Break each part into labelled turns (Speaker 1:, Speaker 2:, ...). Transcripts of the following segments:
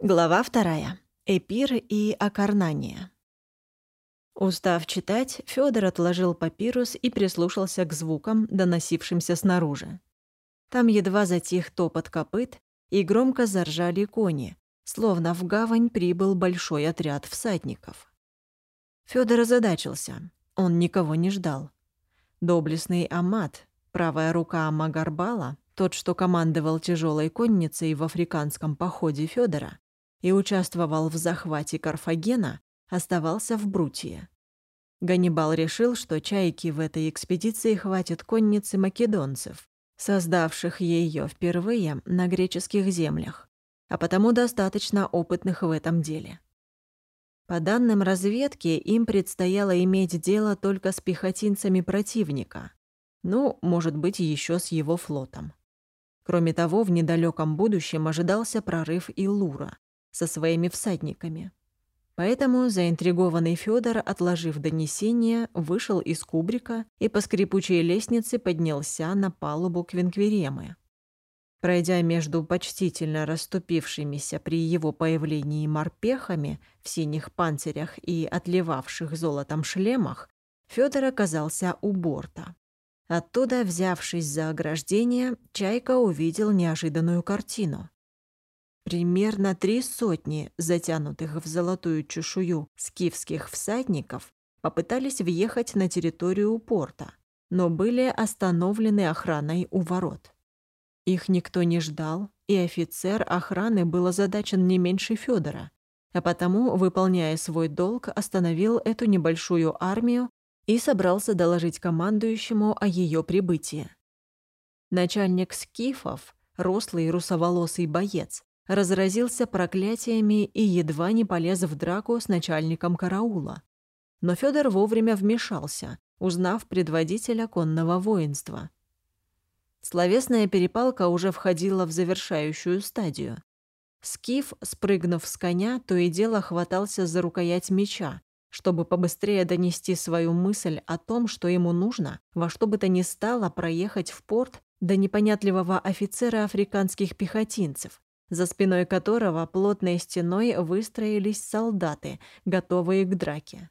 Speaker 1: Глава вторая. Эпир и Акарнания. Устав читать, Фёдор отложил папирус и прислушался к звукам, доносившимся снаружи. Там едва затих топот копыт, и громко заржали кони, словно в гавань прибыл большой отряд всадников. Фёдор озадачился. Он никого не ждал. Доблестный Амат, правая рука Магарбала, тот, что командовал тяжелой конницей в африканском походе Фёдора, и участвовал в захвате Карфагена, оставался в Брутии. Ганнибал решил, что чайки в этой экспедиции хватит конницы македонцев, создавших ее впервые на греческих землях, а потому достаточно опытных в этом деле. По данным разведки, им предстояло иметь дело только с пехотинцами противника, ну, может быть, еще с его флотом. Кроме того, в недалеком будущем ожидался прорыв Илура, со своими всадниками. Поэтому заинтригованный Федор, отложив донесение, вышел из кубрика и по скрипучей лестнице поднялся на палубу Квинквиремы. Пройдя между почтительно расступившимися при его появлении морпехами в синих панцирях и отливавших золотом шлемах, Федор оказался у борта. Оттуда, взявшись за ограждение, Чайка увидел неожиданную картину. Примерно три сотни затянутых в золотую чешую скифских всадников попытались въехать на территорию порта, но были остановлены охраной у ворот. Их никто не ждал, и офицер охраны был озадачен не меньше Федора, а потому, выполняя свой долг, остановил эту небольшую армию и собрался доложить командующему о ее прибытии. Начальник скифов, рослый русоволосый боец, разразился проклятиями и едва не полез в драку с начальником караула. Но Федор вовремя вмешался, узнав предводителя конного воинства. Словесная перепалка уже входила в завершающую стадию. Скиф, спрыгнув с коня, то и дело хватался за рукоять меча, чтобы побыстрее донести свою мысль о том, что ему нужно во что бы то ни стало проехать в порт до непонятливого офицера африканских пехотинцев, за спиной которого плотной стеной выстроились солдаты, готовые к драке.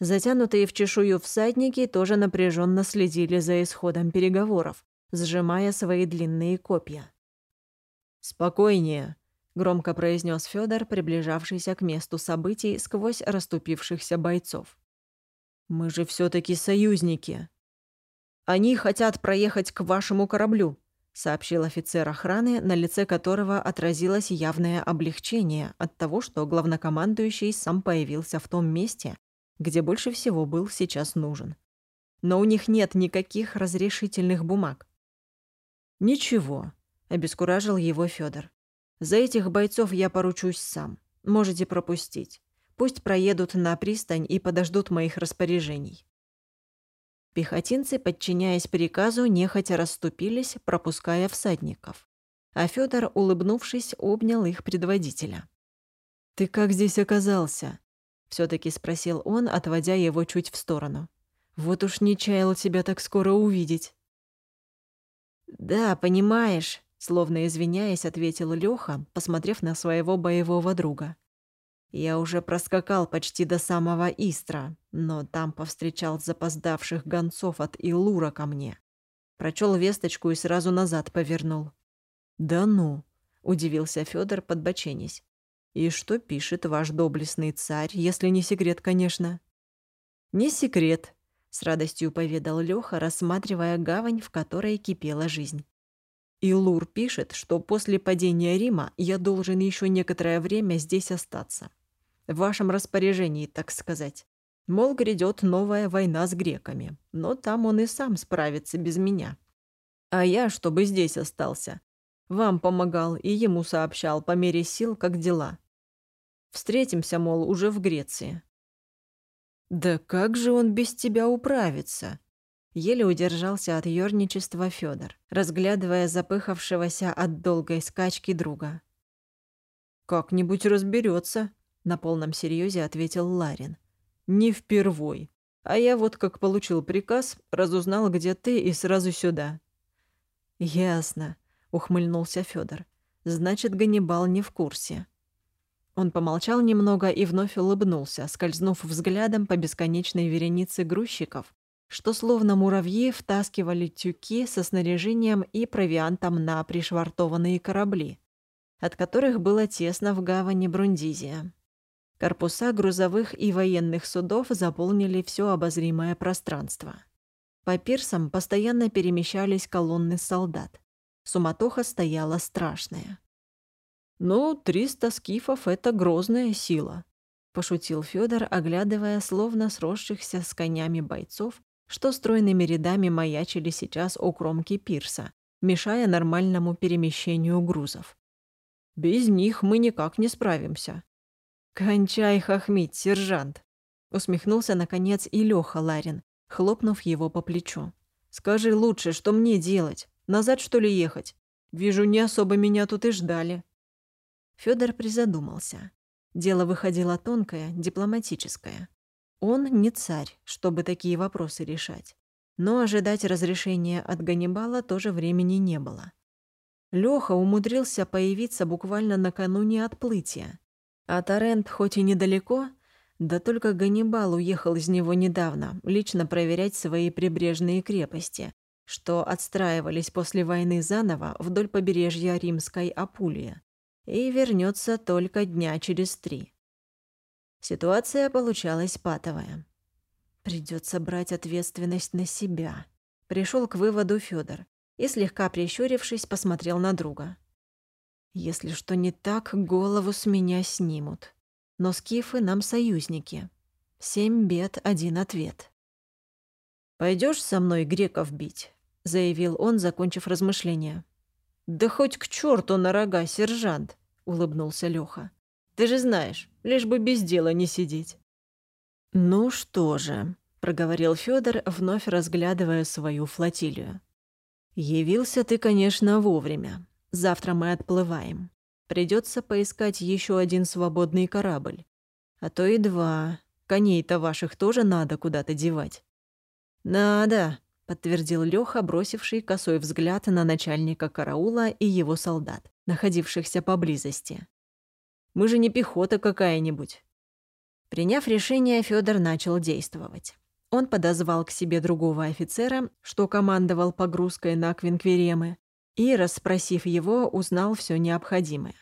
Speaker 1: Затянутые в чешую всадники тоже напряженно следили за исходом переговоров, сжимая свои длинные копья. «Спокойнее», — громко произнес Федор, приближавшийся к месту событий сквозь расступившихся бойцов. «Мы же все таки союзники. Они хотят проехать к вашему кораблю», сообщил офицер охраны, на лице которого отразилось явное облегчение от того, что главнокомандующий сам появился в том месте, где больше всего был сейчас нужен. Но у них нет никаких разрешительных бумаг. «Ничего», — обескуражил его Федор. «За этих бойцов я поручусь сам. Можете пропустить. Пусть проедут на пристань и подождут моих распоряжений». Пехотинцы, подчиняясь приказу, нехотя расступились, пропуская всадников. А Федор, улыбнувшись, обнял их предводителя. «Ты как здесь оказался?» — все таки спросил он, отводя его чуть в сторону. «Вот уж не чаял тебя так скоро увидеть». «Да, понимаешь», — словно извиняясь, ответил Лёха, посмотрев на своего боевого друга. Я уже проскакал почти до самого Истра, но там повстречал запоздавших гонцов от Илура ко мне. Прочел весточку и сразу назад повернул. «Да ну!» — удивился Федор, подбоченясь. «И что пишет ваш доблестный царь, если не секрет, конечно?» «Не секрет», — с радостью поведал Лёха, рассматривая гавань, в которой кипела жизнь. Илур пишет, что после падения Рима я должен еще некоторое время здесь остаться в вашем распоряжении, так сказать. Мол, грядет новая война с греками, но там он и сам справится без меня. А я, чтобы здесь остался, вам помогал и ему сообщал по мере сил, как дела. Встретимся, мол, уже в Греции. Да как же он без тебя управится? Еле удержался от ёрничества Федор, разглядывая запыхавшегося от долгой скачки друга. Как-нибудь разберется, на полном серьезе ответил Ларин. Не впервой. А я вот как получил приказ, разузнал, где ты, и сразу сюда. Ясно, ухмыльнулся Федор. Значит, Ганнибал не в курсе. Он помолчал немного и вновь улыбнулся, скользнув взглядом по бесконечной веренице грузчиков, что словно муравьи втаскивали тюки со снаряжением и провиантом на пришвартованные корабли, от которых было тесно в гавани Брундизия. Корпуса грузовых и военных судов заполнили все обозримое пространство. По пирсам постоянно перемещались колонны солдат. Суматоха стояла страшная. «Ну, триста скифов — это грозная сила», — пошутил Федор, оглядывая словно сросшихся с конями бойцов, что стройными рядами маячили сейчас у кромки пирса, мешая нормальному перемещению грузов. «Без них мы никак не справимся». «Кончай хохмить, сержант!» — усмехнулся, наконец, и Лёха Ларин, хлопнув его по плечу. «Скажи лучше, что мне делать? Назад, что ли, ехать? Вижу, не особо меня тут и ждали». Федор призадумался. Дело выходило тонкое, дипломатическое. Он не царь, чтобы такие вопросы решать. Но ожидать разрешения от Ганнибала тоже времени не было. Лёха умудрился появиться буквально накануне отплытия. А Торрент хоть и недалеко, да только Ганнибал уехал из него недавно, лично проверять свои прибрежные крепости, что отстраивались после войны заново вдоль побережья Римской Апулии и вернется только дня через три. Ситуация получалась патовая. Придется брать ответственность на себя. Пришел к выводу Федор и, слегка прищурившись, посмотрел на друга. Если что не так, голову с меня снимут. Но скифы нам союзники. Семь бед, один ответ. Пойдешь со мной греков бить?» — заявил он, закончив размышления. «Да хоть к черту на рога, сержант!» — улыбнулся Лёха. «Ты же знаешь, лишь бы без дела не сидеть». «Ну что же», — проговорил Федор, вновь разглядывая свою флотилию. «Явился ты, конечно, вовремя. Завтра мы отплываем. Придется поискать еще один свободный корабль. А то и два. Коней-то ваших тоже надо куда-то девать». «Надо», подтвердил Лёха, бросивший косой взгляд на начальника караула и его солдат, находившихся поблизости. «Мы же не пехота какая-нибудь». Приняв решение, Фёдор начал действовать. Он подозвал к себе другого офицера, что командовал погрузкой на Квинквиремы, и, расспросив его, узнал все необходимое.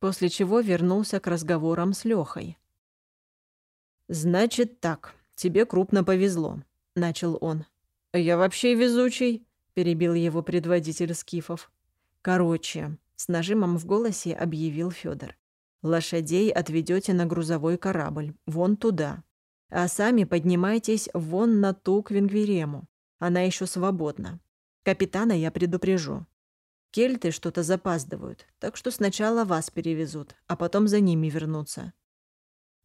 Speaker 1: После чего вернулся к разговорам с Лёхой. «Значит так, тебе крупно повезло», — начал он. «Я вообще везучий», — перебил его предводитель скифов. «Короче», — с нажимом в голосе объявил Федор. «Лошадей отведете на грузовой корабль, вон туда. А сами поднимайтесь вон на ту Квингвирему. Она еще свободна. Капитана я предупрежу. Кельты что-то запаздывают, так что сначала вас перевезут, а потом за ними вернутся».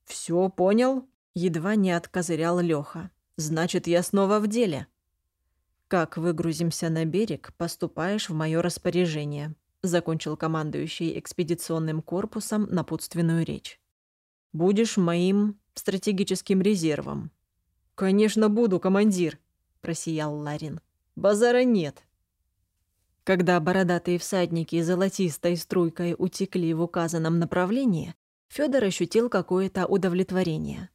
Speaker 1: «Все понял?» — едва не откозырял Леха. «Значит, я снова в деле». «Как выгрузимся на берег, поступаешь в мое распоряжение», закончил командующий экспедиционным корпусом напутственную речь. «Будешь моим стратегическим резервом». «Конечно буду, командир», — просиял Ларин. «Базара нет». Когда бородатые всадники золотистой струйкой утекли в указанном направлении, Фёдор ощутил какое-то удовлетворение.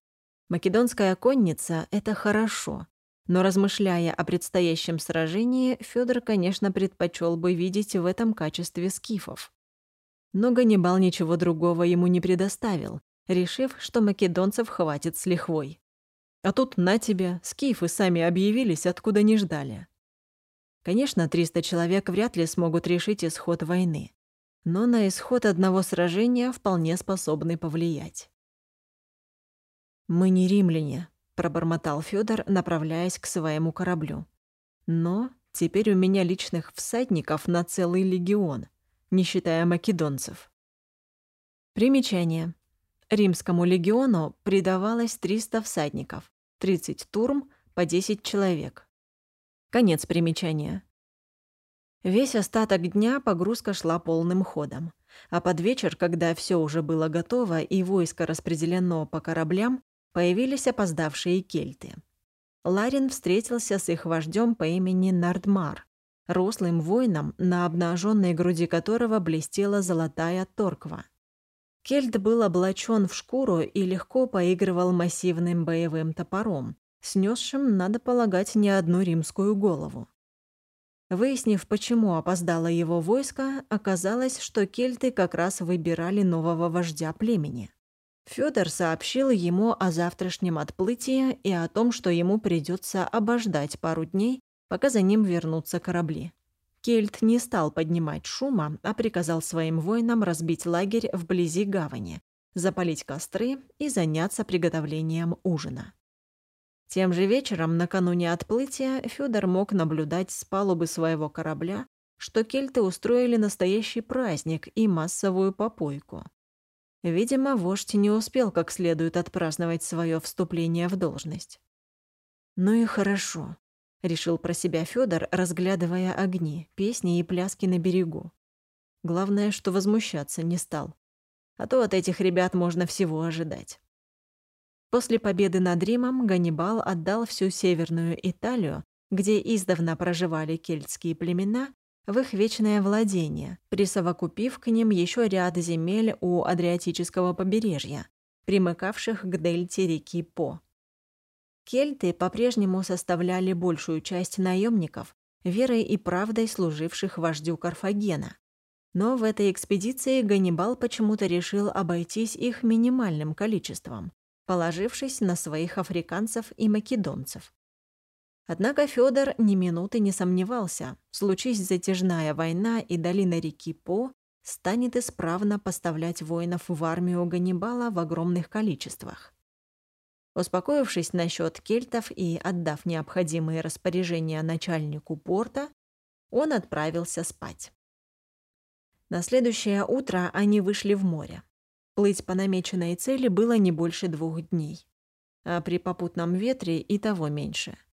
Speaker 1: Македонская конница — это хорошо, но размышляя о предстоящем сражении, Федор, конечно, предпочел бы видеть в этом качестве скифов. Но Ганнибал ничего другого ему не предоставил, решив, что македонцев хватит с лихвой. А тут на тебе, скифы сами объявились, откуда не ждали. Конечно, 300 человек вряд ли смогут решить исход войны, но на исход одного сражения вполне способны повлиять. «Мы не римляне», пробормотал Федор, направляясь к своему кораблю. Но теперь у меня личных всадников на целый легион, не считая македонцев. Примечание. Римскому легиону придавалось 300 всадников, 30 турм по 10 человек. Конец примечания. Весь остаток дня погрузка шла полным ходом. А под вечер, когда все уже было готово и войско распределено по кораблям, появились опоздавшие кельты. Ларин встретился с их вождем по имени Нардмар, рослым воином, на обнаженной груди которого блестела золотая торква. Кельт был облачен в шкуру и легко поигрывал массивным боевым топором, снесшим, надо полагать, не одну римскую голову. Выяснив, почему опоздало его войско, оказалось, что кельты как раз выбирали нового вождя племени. Фёдор сообщил ему о завтрашнем отплытии и о том, что ему придется обождать пару дней, пока за ним вернутся корабли. Кельт не стал поднимать шума, а приказал своим воинам разбить лагерь вблизи гавани, запалить костры и заняться приготовлением ужина. Тем же вечером, накануне отплытия, Фёдор мог наблюдать с палубы своего корабля, что кельты устроили настоящий праздник и массовую попойку. Видимо, вождь не успел как следует отпраздновать свое вступление в должность. «Ну и хорошо», — решил про себя Фёдор, разглядывая огни, песни и пляски на берегу. Главное, что возмущаться не стал. А то от этих ребят можно всего ожидать. После победы над Римом Ганнибал отдал всю Северную Италию, где издавна проживали кельтские племена, в их вечное владение, присовокупив к ним еще ряд земель у Адриатического побережья, примыкавших к дельте реки По. Кельты по-прежнему составляли большую часть наемников, верой и правдой служивших вождю Карфагена. Но в этой экспедиции Ганнибал почему-то решил обойтись их минимальным количеством, положившись на своих африканцев и македонцев. Однако Фёдор ни минуты не сомневался, случись затяжная война и долина реки По станет исправно поставлять воинов в армию Ганнибала в огромных количествах. Успокоившись насчет кельтов и отдав необходимые распоряжения начальнику порта, он отправился спать. На следующее утро они вышли в море. Плыть по намеченной цели было не больше двух дней, а при попутном ветре и того меньше –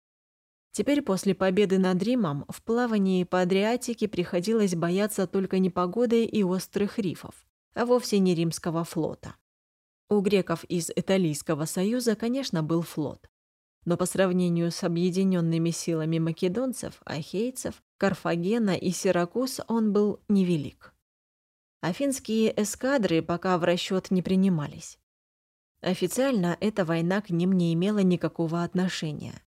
Speaker 1: Теперь после победы над Римом в плавании по Адриатике приходилось бояться только непогоды и острых рифов, а вовсе не римского флота. У греков из Италийского союза, конечно, был флот. Но по сравнению с объединенными силами македонцев, ахейцев, Карфагена и Сиракуз он был невелик. Афинские эскадры пока в расчет не принимались. Официально эта война к ним не имела никакого отношения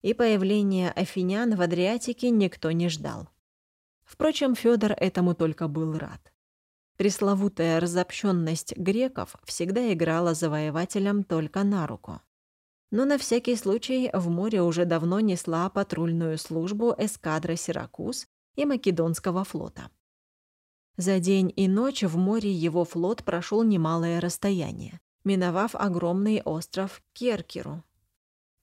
Speaker 1: и появления афинян в Адриатике никто не ждал. Впрочем, Фёдор этому только был рад. Пресловутая разобщенность греков всегда играла завоевателям только на руку. Но на всякий случай в море уже давно несла патрульную службу эскадра Сиракуз и Македонского флота. За день и ночь в море его флот прошел немалое расстояние, миновав огромный остров Керкиру,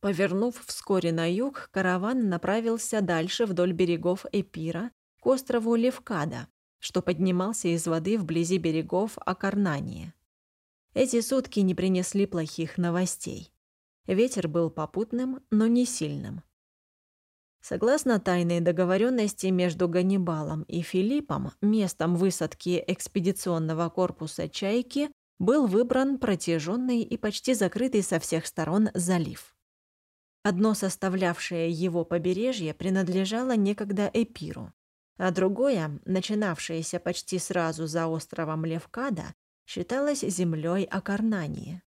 Speaker 1: Повернув вскоре на юг, караван направился дальше вдоль берегов Эпира к острову Левкада, что поднимался из воды вблизи берегов Акарнании. Эти сутки не принесли плохих новостей. Ветер был попутным, но не сильным. Согласно тайной договоренности между Ганнибалом и Филиппом, местом высадки экспедиционного корпуса «Чайки» был выбран протяженный и почти закрытый со всех сторон залив. Одно составлявшее его побережье принадлежало некогда Эпиру, а другое, начинавшееся почти сразу за островом Левкада, считалось землей Акарнании.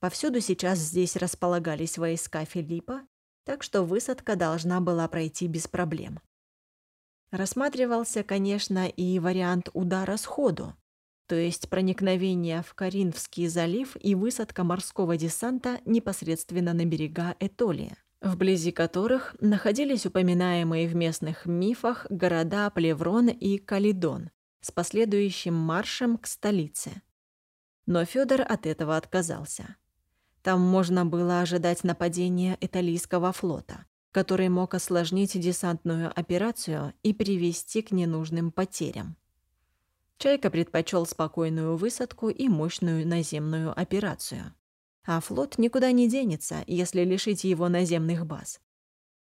Speaker 1: Повсюду сейчас здесь располагались войска Филиппа, так что высадка должна была пройти без проблем. Рассматривался, конечно, и вариант удара сходу, то есть проникновение в Каринфский залив и высадка морского десанта непосредственно на берега Этолия, вблизи которых находились упоминаемые в местных мифах города Плеврон и Калидон с последующим маршем к столице. Но Фёдор от этого отказался. Там можно было ожидать нападения Италийского флота, который мог осложнить десантную операцию и привести к ненужным потерям. Чайка предпочел спокойную высадку и мощную наземную операцию. А флот никуда не денется, если лишить его наземных баз.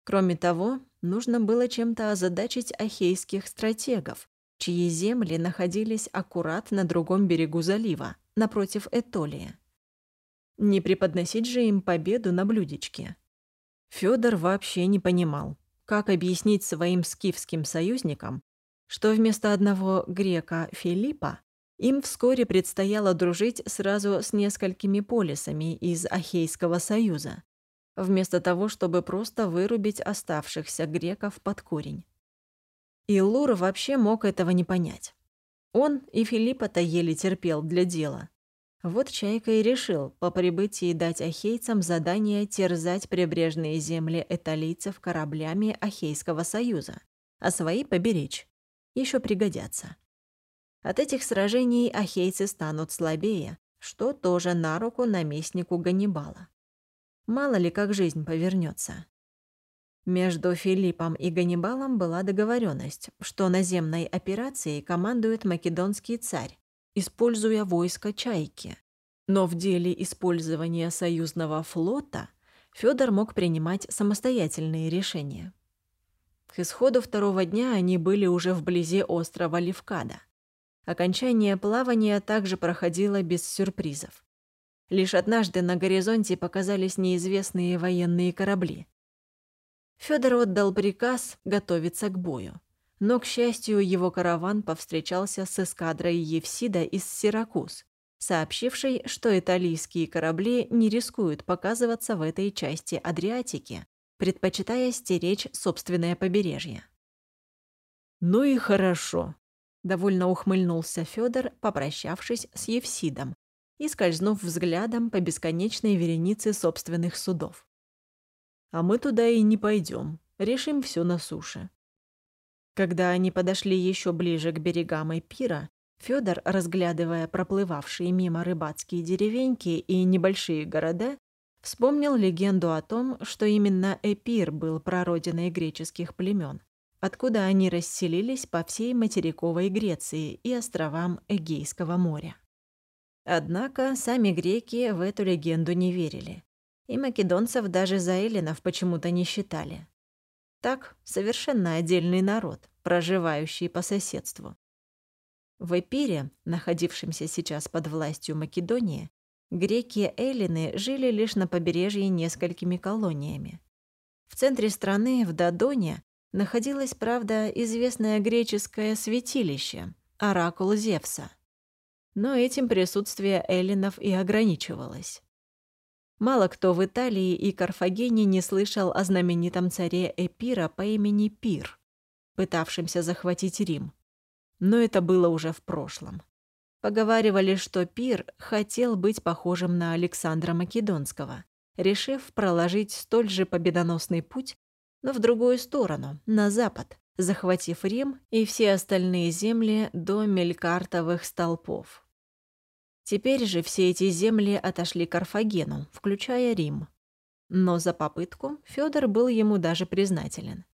Speaker 1: Кроме того, нужно было чем-то озадачить ахейских стратегов, чьи земли находились аккурат на другом берегу залива, напротив Этолия. Не преподносить же им победу на блюдечке. Фёдор вообще не понимал, как объяснить своим скифским союзникам, что вместо одного грека Филиппа им вскоре предстояло дружить сразу с несколькими полисами из Ахейского союза, вместо того, чтобы просто вырубить оставшихся греков под корень. И Лур вообще мог этого не понять. Он и Филиппа-то еле терпел для дела. Вот Чайка и решил по прибытии дать ахейцам задание терзать прибрежные земли эталийцев кораблями Ахейского союза, а свои поберечь. Еще пригодятся. От этих сражений ахейцы станут слабее, что тоже на руку наместнику Ганнибала. Мало ли как жизнь повернется. Между Филиппом и Ганнибалом была договоренность, что наземной операцией командует македонский царь, используя войско Чайки. Но в деле использования союзного флота Федор мог принимать самостоятельные решения. К исходу второго дня они были уже вблизи острова Левкада. Окончание плавания также проходило без сюрпризов. Лишь однажды на горизонте показались неизвестные военные корабли. Федор отдал приказ готовиться к бою. Но, к счастью, его караван повстречался с эскадрой Евсида из Сиракуз, сообщившей, что итальянские корабли не рискуют показываться в этой части Адриатики, предпочитая стеречь собственное побережье. «Ну и хорошо», Довольно ухмыльнулся Федор, попрощавшись с Евсидом и скользнув взглядом по бесконечной веренице собственных судов. «А мы туда и не пойдем, решим все на суше». Когда они подошли еще ближе к берегам Эпира, Федор, разглядывая проплывавшие мимо рыбацкие деревеньки и небольшие города, вспомнил легенду о том, что именно Эпир был прародиной греческих племен откуда они расселились по всей материковой Греции и островам Эгейского моря. Однако сами греки в эту легенду не верили, и македонцев даже за эллинов почему-то не считали. Так, совершенно отдельный народ, проживающий по соседству. В Эпире, находившемся сейчас под властью Македонии, греки-эллины жили лишь на побережье несколькими колониями. В центре страны, в Дадоне, находилось, правда, известное греческое святилище – оракул Зевса. Но этим присутствие эллинов и ограничивалось. Мало кто в Италии и Карфагене не слышал о знаменитом царе Эпира по имени Пир, пытавшемся захватить Рим. Но это было уже в прошлом. Поговаривали, что Пир хотел быть похожим на Александра Македонского, решив проложить столь же победоносный путь но в другую сторону, на запад, захватив Рим и все остальные земли до Мелькартовых столпов. Теперь же все эти земли отошли Карфагену, включая Рим. Но за попытку Фёдор был ему даже признателен.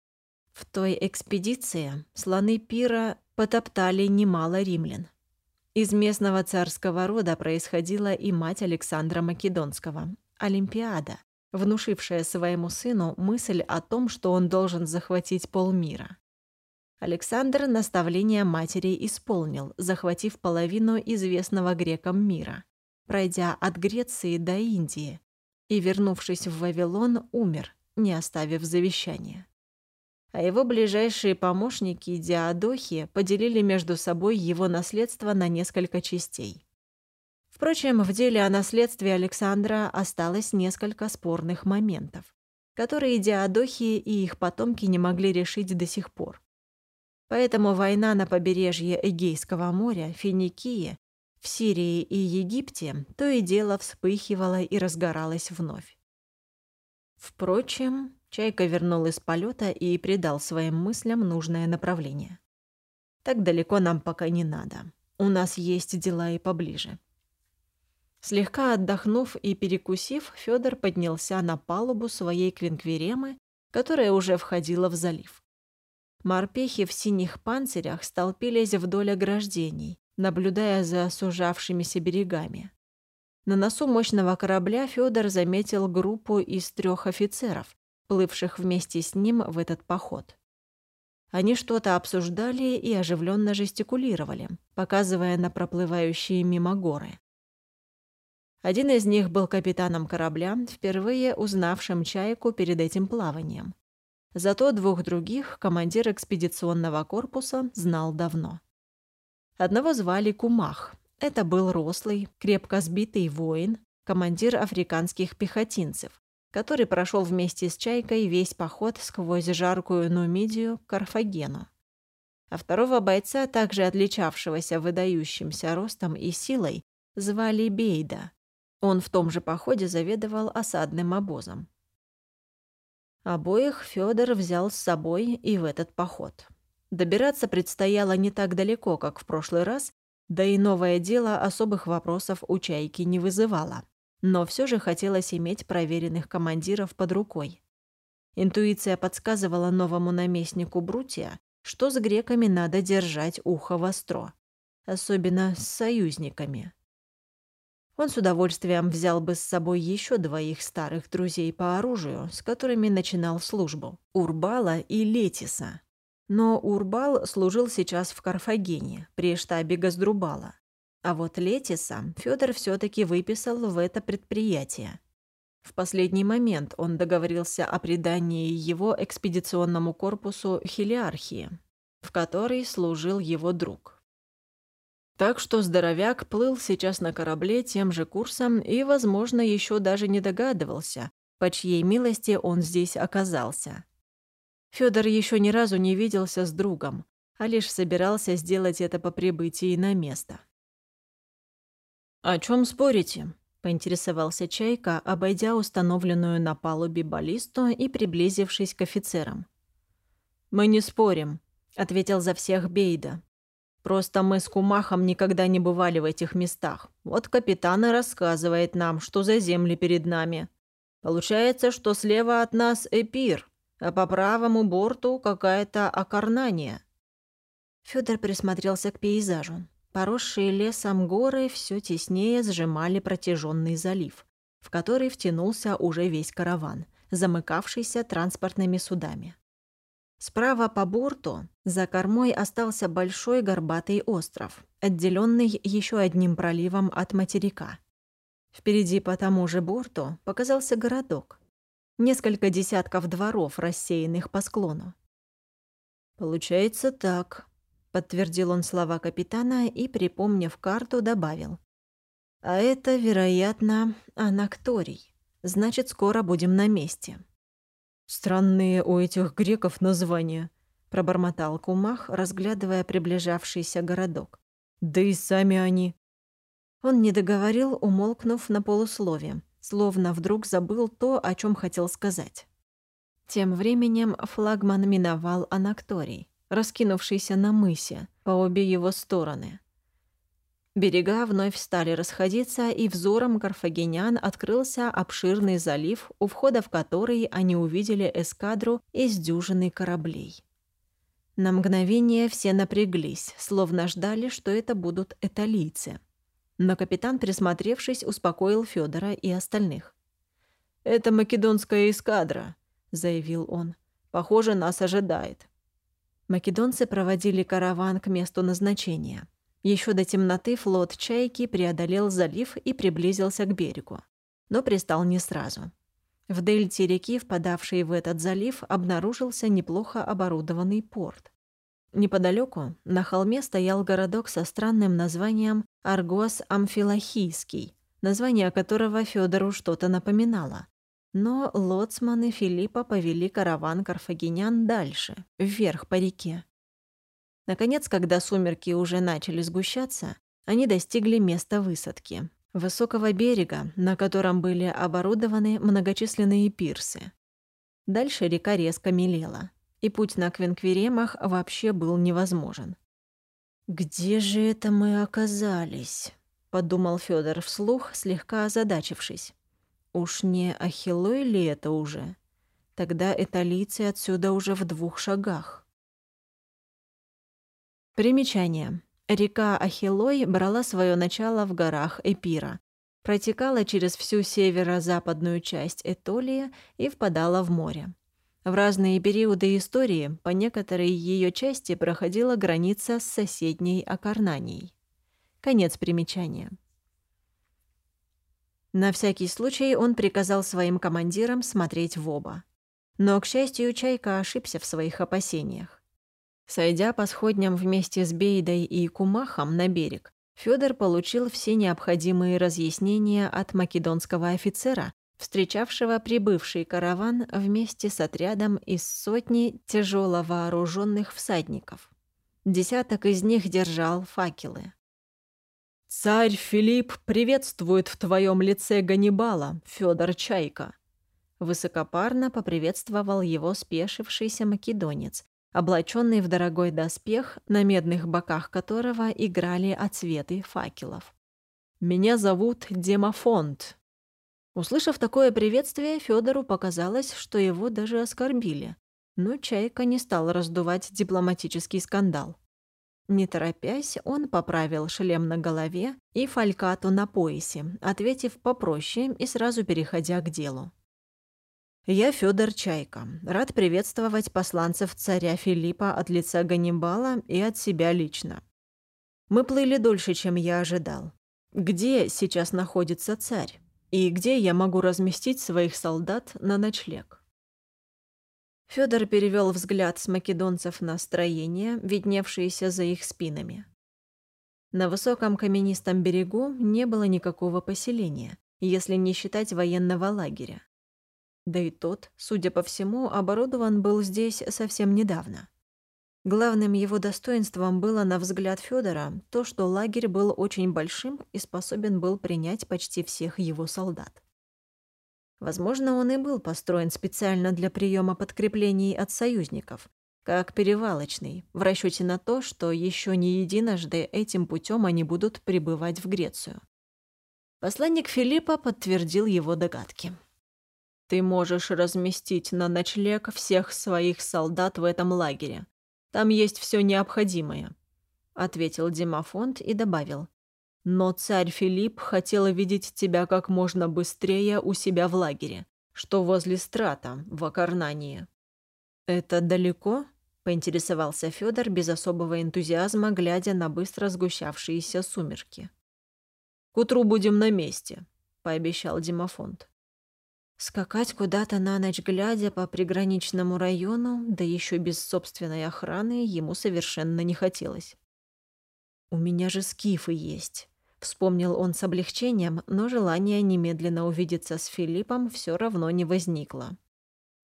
Speaker 1: В той экспедиции слоны Пира потоптали немало римлян. Из местного царского рода происходила и мать Александра Македонского, Олимпиада, внушившая своему сыну мысль о том, что он должен захватить полмира. Александр наставление матери исполнил, захватив половину известного грекам мира, пройдя от Греции до Индии, и, вернувшись в Вавилон, умер, не оставив завещания. А его ближайшие помощники Диадохи поделили между собой его наследство на несколько частей. Впрочем, в деле о наследстве Александра осталось несколько спорных моментов, которые диадохи и их потомки не могли решить до сих пор. Поэтому война на побережье Эгейского моря, Финикии, в Сирии и Египте то и дело вспыхивала и разгоралась вновь. Впрочем, Чайка вернул из полета и придал своим мыслям нужное направление. Так далеко нам пока не надо. У нас есть дела и поближе. Слегка отдохнув и перекусив, Федор поднялся на палубу своей квинквиремы, которая уже входила в залив. Морпехи в синих панцирях столпились вдоль ограждений, наблюдая за сужавшимися берегами. На носу мощного корабля Федор заметил группу из трех офицеров, плывших вместе с ним в этот поход. Они что-то обсуждали и оживленно жестикулировали, показывая на проплывающие мимо горы. Один из них был капитаном корабля, впервые узнавшим чайку перед этим плаванием. Зато двух других командир экспедиционного корпуса знал давно. Одного звали Кумах. Это был рослый, крепко сбитый воин, командир африканских пехотинцев, который прошел вместе с Чайкой весь поход сквозь жаркую Нумидию к Карфагену. А второго бойца, также отличавшегося выдающимся ростом и силой, звали Бейда. Он в том же походе заведовал осадным обозом. Обоих Федор взял с собой и в этот поход. Добираться предстояло не так далеко, как в прошлый раз, да и новое дело особых вопросов у Чайки не вызывало. Но все же хотелось иметь проверенных командиров под рукой. Интуиция подсказывала новому наместнику Брутия, что с греками надо держать ухо востро, особенно с союзниками. Он с удовольствием взял бы с собой еще двоих старых друзей по оружию, с которыми начинал службу – Урбала и Летиса. Но Урбал служил сейчас в Карфагене, при штабе Газдрубала. А вот Летиса Федор все таки выписал в это предприятие. В последний момент он договорился о придании его экспедиционному корпусу Хелиархии, в которой служил его друг. Так что здоровяк плыл сейчас на корабле тем же курсом и, возможно, еще даже не догадывался, по чьей милости он здесь оказался. Федор еще ни разу не виделся с другом, а лишь собирался сделать это по прибытии на место. «О чем спорите?» — поинтересовался Чайка, обойдя установленную на палубе баллисту и приблизившись к офицерам. «Мы не спорим», — ответил за всех Бейда. Просто мы с Кумахом никогда не бывали в этих местах. Вот капитан и рассказывает нам, что за земли перед нами. Получается, что слева от нас Эпир, а по правому борту какая-то Акарнания. Федор присмотрелся к пейзажу. Поросшие лесом горы все теснее сжимали протяженный залив, в который втянулся уже весь караван, замыкавшийся транспортными судами. Справа по борту за кормой остался большой горбатый остров, отделенный еще одним проливом от материка. Впереди по тому же борту показался городок. Несколько десятков дворов, рассеянных по склону. «Получается так», — подтвердил он слова капитана и, припомнив карту, добавил. «А это, вероятно, Анакторий. Значит, скоро будем на месте». «Странные у этих греков названия», — пробормотал Кумах, разглядывая приближавшийся городок. «Да и сами они». Он не договорил, умолкнув на полуслове, словно вдруг забыл то, о чем хотел сказать. Тем временем флагман миновал Анакторий, раскинувшийся на мысе по обе его стороны. Берега вновь стали расходиться, и взором карфагенян открылся обширный залив, у входа в который они увидели эскадру из дюжины кораблей. На мгновение все напряглись, словно ждали, что это будут эталийцы. Но капитан, присмотревшись, успокоил Федора и остальных. «Это македонская эскадра», — заявил он. «Похоже, нас ожидает». Македонцы проводили караван к месту назначения — еще до темноты флот «Чайки» преодолел залив и приблизился к берегу. Но пристал не сразу. В дельте реки, впадавшей в этот залив, обнаружился неплохо оборудованный порт. Неподалеку на холме стоял городок со странным названием Аргос Амфилохийский, название которого Федору что-то напоминало. Но лоцманы Филиппа повели караван карфагенян дальше, вверх по реке. Наконец, когда сумерки уже начали сгущаться, они достигли места высадки. Высокого берега, на котором были оборудованы многочисленные пирсы. Дальше река резко мелела, и путь на Квинквиремах вообще был невозможен. «Где же это мы оказались?» — подумал Федор вслух, слегка озадачившись. «Уж не Ахиллой ли это уже? Тогда италийцы отсюда уже в двух шагах». Примечание. Река Ахиллой брала свое начало в горах Эпира, протекала через всю северо-западную часть Этолии и впадала в море. В разные периоды истории по некоторой ее части проходила граница с соседней Акарнанией. Конец примечания. На всякий случай он приказал своим командирам смотреть в оба. Но, к счастью, Чайка ошибся в своих опасениях. Сойдя по сходням вместе с Бейдой и Кумахом на берег, Фёдор получил все необходимые разъяснения от македонского офицера, встречавшего прибывший караван вместе с отрядом из сотни тяжело вооруженных всадников. Десяток из них держал факелы.
Speaker 2: «Царь Филипп приветствует в твоем лице Ганнибала, Федор Чайка»,
Speaker 1: Высокопарно поприветствовал его спешившийся македонец, облаченный в дорогой доспех, на медных боках которого играли отсветы факелов.
Speaker 2: «Меня зовут Демофонт».
Speaker 1: Услышав такое приветствие, Федору показалось, что его даже оскорбили. Но Чайка не стал раздувать дипломатический скандал. Не торопясь, он поправил шлем на голове и фалькату на поясе, ответив попроще и сразу переходя к делу. Я Федор Чайка. Рад приветствовать посланцев царя Филиппа от лица Ганнибала и от себя лично. Мы плыли дольше, чем я ожидал. Где сейчас находится царь? И где я могу разместить своих солдат на ночлег? Федор перевел взгляд с македонцев на строения, видневшиеся за их спинами. На высоком каменистом берегу не было никакого поселения, если не считать военного лагеря. Да и тот, судя по всему, оборудован был здесь совсем недавно. Главным его достоинством было, на взгляд Федора, то, что лагерь был очень большим и способен был принять почти всех его солдат. Возможно, он и был построен специально для приема подкреплений от союзников, как перевалочный, в расчете на то, что еще не единожды этим путем они будут прибывать в Грецию. Посланник Филиппа подтвердил его догадки.
Speaker 2: Ты можешь разместить на ночлег всех своих солдат в этом лагере. Там есть все необходимое», — ответил Димафонт и добавил. «Но царь Филипп хотел видеть тебя как можно быстрее у себя в лагере, что возле Страта, в Акарнании».
Speaker 1: «Это далеко?» — поинтересовался Федор без особого энтузиазма, глядя на быстро сгущавшиеся сумерки.
Speaker 2: «К утру будем на месте», — пообещал Димафонт.
Speaker 1: Скакать куда-то на ночь глядя по приграничному району, да еще без собственной охраны, ему совершенно не хотелось. «У меня же скифы есть», — вспомнил он с облегчением, но желание немедленно увидеться с Филиппом все равно не возникло.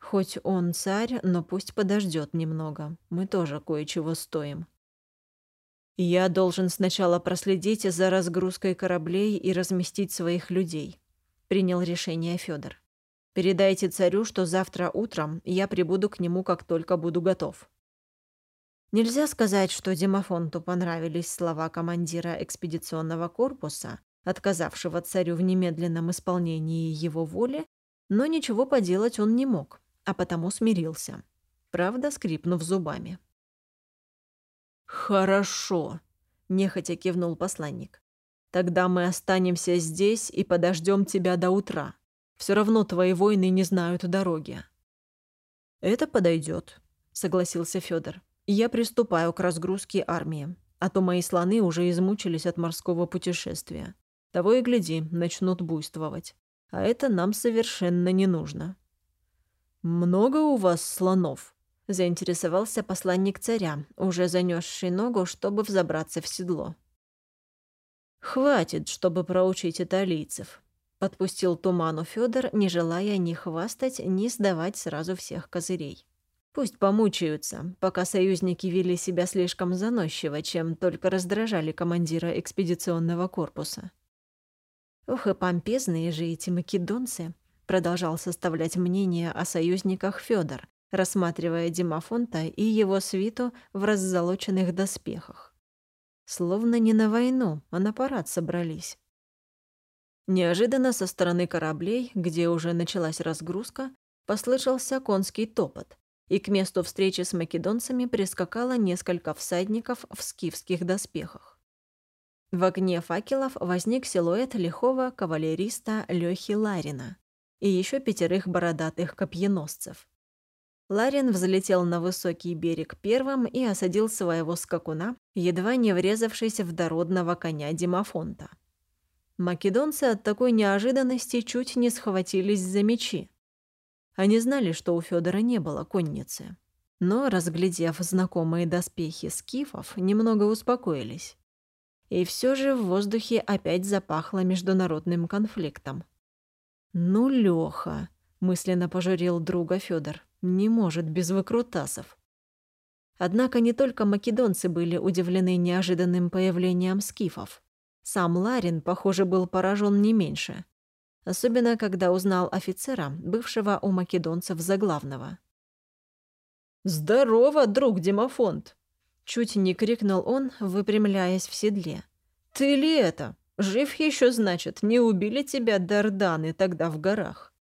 Speaker 1: Хоть он царь, но пусть подождет немного, мы тоже кое-чего стоим.
Speaker 2: «Я должен сначала проследить за разгрузкой кораблей и разместить своих людей», — принял решение Федор. Передайте царю, что завтра утром я прибуду к нему, как только буду готов».
Speaker 1: Нельзя сказать, что Демофонту понравились слова командира экспедиционного корпуса, отказавшего царю в немедленном исполнении его воли, но ничего поделать он не мог, а потому смирился, правда, скрипнув зубами.
Speaker 2: «Хорошо», — нехотя кивнул посланник. «Тогда мы останемся здесь и подождем тебя до утра. Все равно твои воины не знают дороги».
Speaker 1: «Это подойдет, согласился Федор. «Я приступаю к разгрузке армии, а то мои слоны уже измучились от морского путешествия. Того и гляди, начнут буйствовать. А это нам совершенно не нужно».
Speaker 2: «Много у вас слонов?»
Speaker 1: — заинтересовался посланник царя, уже занесший ногу, чтобы взобраться в седло.
Speaker 2: «Хватит, чтобы проучить италийцев»,
Speaker 1: Отпустил туману Федор, не желая ни хвастать, ни сдавать сразу всех козырей. Пусть помучаются, пока союзники вели себя слишком заносчиво, чем только раздражали командира экспедиционного корпуса. «Ох и помпезные же эти македонцы», — продолжал составлять мнение о союзниках Федор, рассматривая Димафонта и его свиту в раззолоченных доспехах. Словно не на войну, а на парад собрались. Неожиданно со стороны кораблей, где уже началась разгрузка, послышался конский топот, и к месту встречи с македонцами прискакало несколько всадников в скифских доспехах. В огне факелов возник силуэт лихого кавалериста Лёхи Ларина и еще пятерых бородатых копьеносцев. Ларин взлетел на высокий берег первым и осадил своего скакуна, едва не врезавшись в дородного коня Димафонта. Македонцы от такой неожиданности чуть не схватились за мечи. Они знали, что у Федора не было конницы. Но, разглядев знакомые доспехи скифов, немного успокоились. И все же в воздухе опять запахло международным конфликтом. «Ну, Лёха», — мысленно пожурил друга Федор, — «не может без выкрутасов». Однако не только македонцы были удивлены неожиданным появлением скифов. Сам Ларин, похоже, был поражен не меньше. Особенно, когда узнал офицера, бывшего у македонцев заглавного.
Speaker 2: «Здорово, друг Демофонт!» Чуть не крикнул он, выпрямляясь в седле. «Ты ли это? Жив еще, значит, не убили тебя Дарданы тогда в горах?»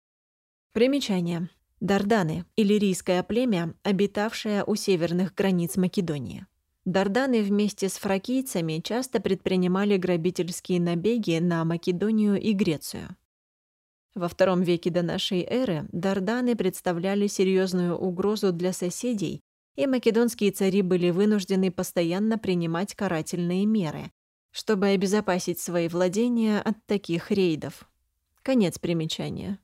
Speaker 1: Примечание. Дарданы – иллирийское племя, обитавшее у северных границ Македонии. Дарданы вместе с фракийцами часто предпринимали грабительские набеги на Македонию и Грецию. Во втором веке до нашей эры Дарданы представляли серьезную угрозу для соседей, и македонские цари были вынуждены постоянно принимать карательные меры, чтобы обезопасить свои владения от таких рейдов. Конец примечания.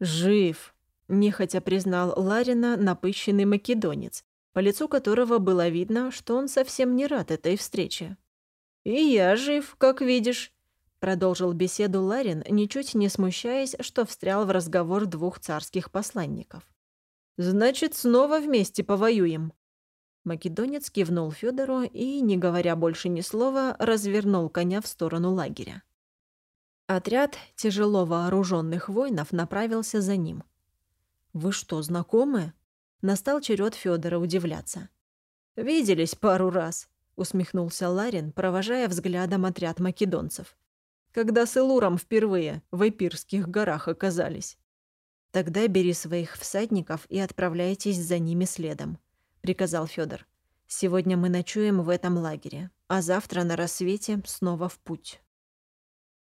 Speaker 2: «Жив!» нехотя признал Ларина напыщенный македонец, по лицу которого было видно, что он совсем не рад этой встрече. «И я жив, как видишь», — продолжил беседу Ларин, ничуть не смущаясь, что встрял в разговор двух царских посланников. «Значит, снова вместе повоюем». Македонец кивнул Федору и, не говоря больше ни слова, развернул коня в сторону лагеря. Отряд тяжело вооруженных воинов направился за ним.
Speaker 1: «Вы что, знакомы?» Настал черед Федора удивляться.
Speaker 2: «Виделись пару раз», — усмехнулся Ларин, провожая взглядом отряд македонцев. «Когда с Элуром впервые в Эпирских горах оказались».
Speaker 1: «Тогда бери своих всадников и отправляйтесь за ними следом», — приказал Федор. «Сегодня мы ночуем в этом лагере, а завтра на рассвете снова в путь».